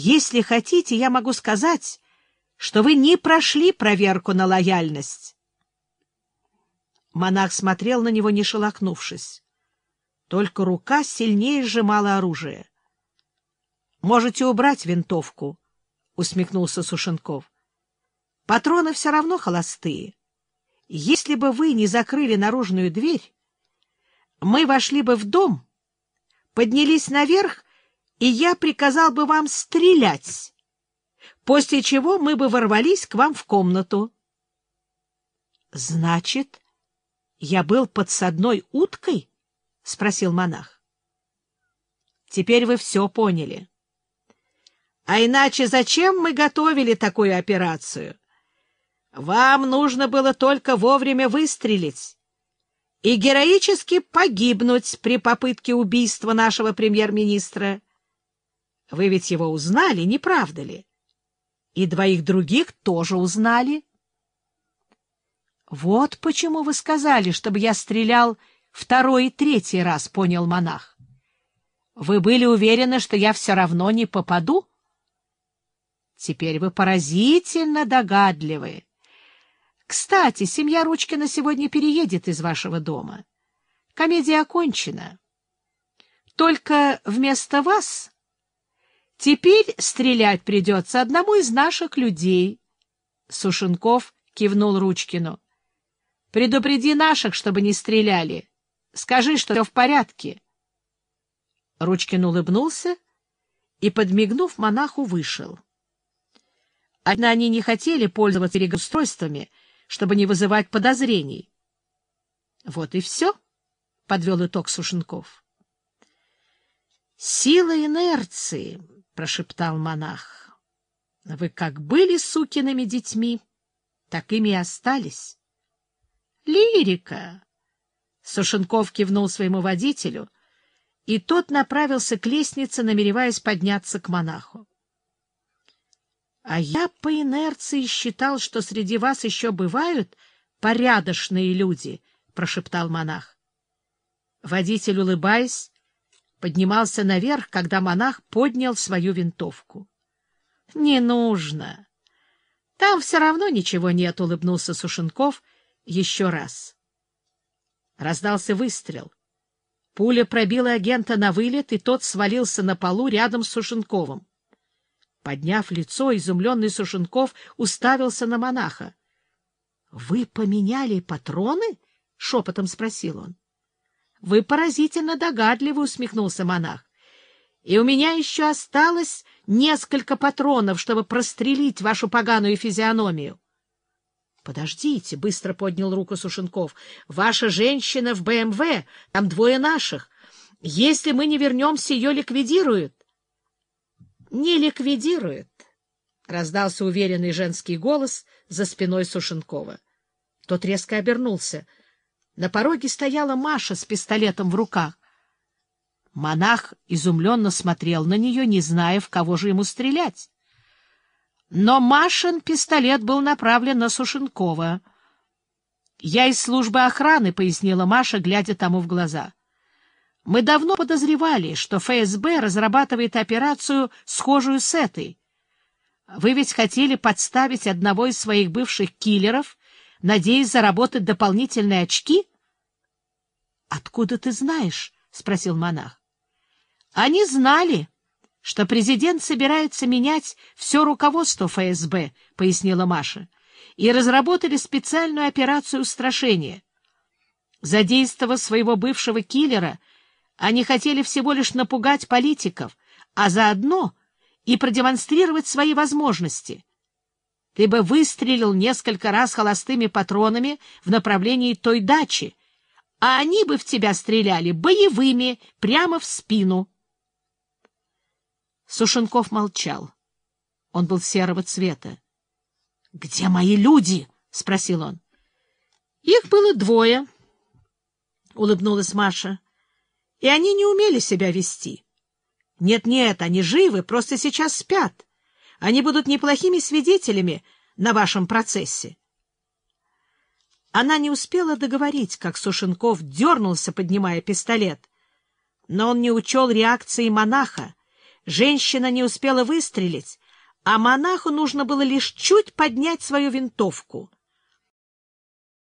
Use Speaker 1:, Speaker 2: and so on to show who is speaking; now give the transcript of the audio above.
Speaker 1: Если хотите, я могу сказать, что вы не прошли проверку на лояльность. Монах смотрел на него, не шелохнувшись. Только рука сильнее сжимала оружие. — Можете убрать винтовку, — усмехнулся Сушенков. — Патроны все равно холостые. Если бы вы не закрыли наружную дверь, мы вошли бы в дом, поднялись наверх, и я приказал бы вам стрелять, после чего мы бы ворвались к вам в комнату. — Значит, я был подсадной уткой? — спросил монах. — Теперь вы все поняли. А иначе зачем мы готовили такую операцию? Вам нужно было только вовремя выстрелить и героически погибнуть при попытке убийства нашего премьер-министра. Вы ведь его узнали, не правда ли? И двоих других тоже узнали. Вот почему вы сказали, чтобы я стрелял второй и третий раз, понял монах. Вы были уверены, что я все равно не попаду? Теперь вы поразительно догадливы. Кстати, семья Ручкина сегодня переедет из вашего дома. Комедия окончена. Только вместо вас теперь стрелять придется одному из наших людей. Сушенков кивнул Ручкину. — Предупреди наших, чтобы не стреляли. Скажи, что все в порядке. Ручкин улыбнулся и, подмигнув монаху, вышел. Однако они не хотели пользоваться перегустройствами, чтобы не вызывать подозрений. — Вот и все, — подвел итог Сушенков. — Сила инерции, — прошептал монах. — Вы как были сукиными детьми, так ими и остались. — Лирика! — Сушенков кивнул своему водителю, и тот направился к лестнице, намереваясь подняться к монаху. А я по инерции считал, что среди вас еще бывают порядочные люди, — прошептал монах. Водитель, улыбаясь, поднимался наверх, когда монах поднял свою винтовку. — Не нужно. Там все равно ничего нет, — улыбнулся Сушенков еще раз. Раздался выстрел. Пуля пробила агента на вылет, и тот свалился на полу рядом с Сушенковым. Подняв лицо, изумленный Сушенков уставился на монаха. — Вы поменяли патроны? — шепотом спросил он. — Вы поразительно догадливы, — усмехнулся монах. — И у меня еще осталось несколько патронов, чтобы прострелить вашу поганую физиономию. — Подождите, — быстро поднял руку Сушенков. — Ваша женщина в БМВ, там двое наших. Если мы не вернемся, ее ликвидируют. — Не ликвидирует, — раздался уверенный женский голос за спиной Сушенкова. Тот резко обернулся. На пороге стояла Маша с пистолетом в руках. Монах изумленно смотрел на нее, не зная, в кого же ему стрелять. Но Машин пистолет был направлен на Сушенкова. — Я из службы охраны, — пояснила Маша, глядя тому в глаза. Мы давно подозревали, что ФСБ разрабатывает операцию, схожую с этой. Вы ведь хотели подставить одного из своих бывших киллеров, надеясь заработать дополнительные очки? — Откуда ты знаешь? — спросил монах. — Они знали, что президент собирается менять все руководство ФСБ, — пояснила Маша, — и разработали специальную операцию устрашения. Задействовав своего бывшего киллера, они хотели всего лишь напугать политиков, а заодно и продемонстрировать свои возможности. Ты бы выстрелил несколько раз холостыми патронами в направлении той дачи, а они бы в тебя стреляли боевыми прямо в спину. Сушенков молчал. Он был серого цвета. — Где мои люди? — спросил он. — Их было двое, — улыбнулась Маша и они не умели себя вести. Нет-нет, они живы, просто сейчас спят. Они будут неплохими свидетелями на вашем процессе. Она не успела договорить, как Сушенков дернулся, поднимая пистолет. Но он не учел реакции монаха. Женщина не успела выстрелить, а монаху нужно было лишь чуть поднять свою винтовку.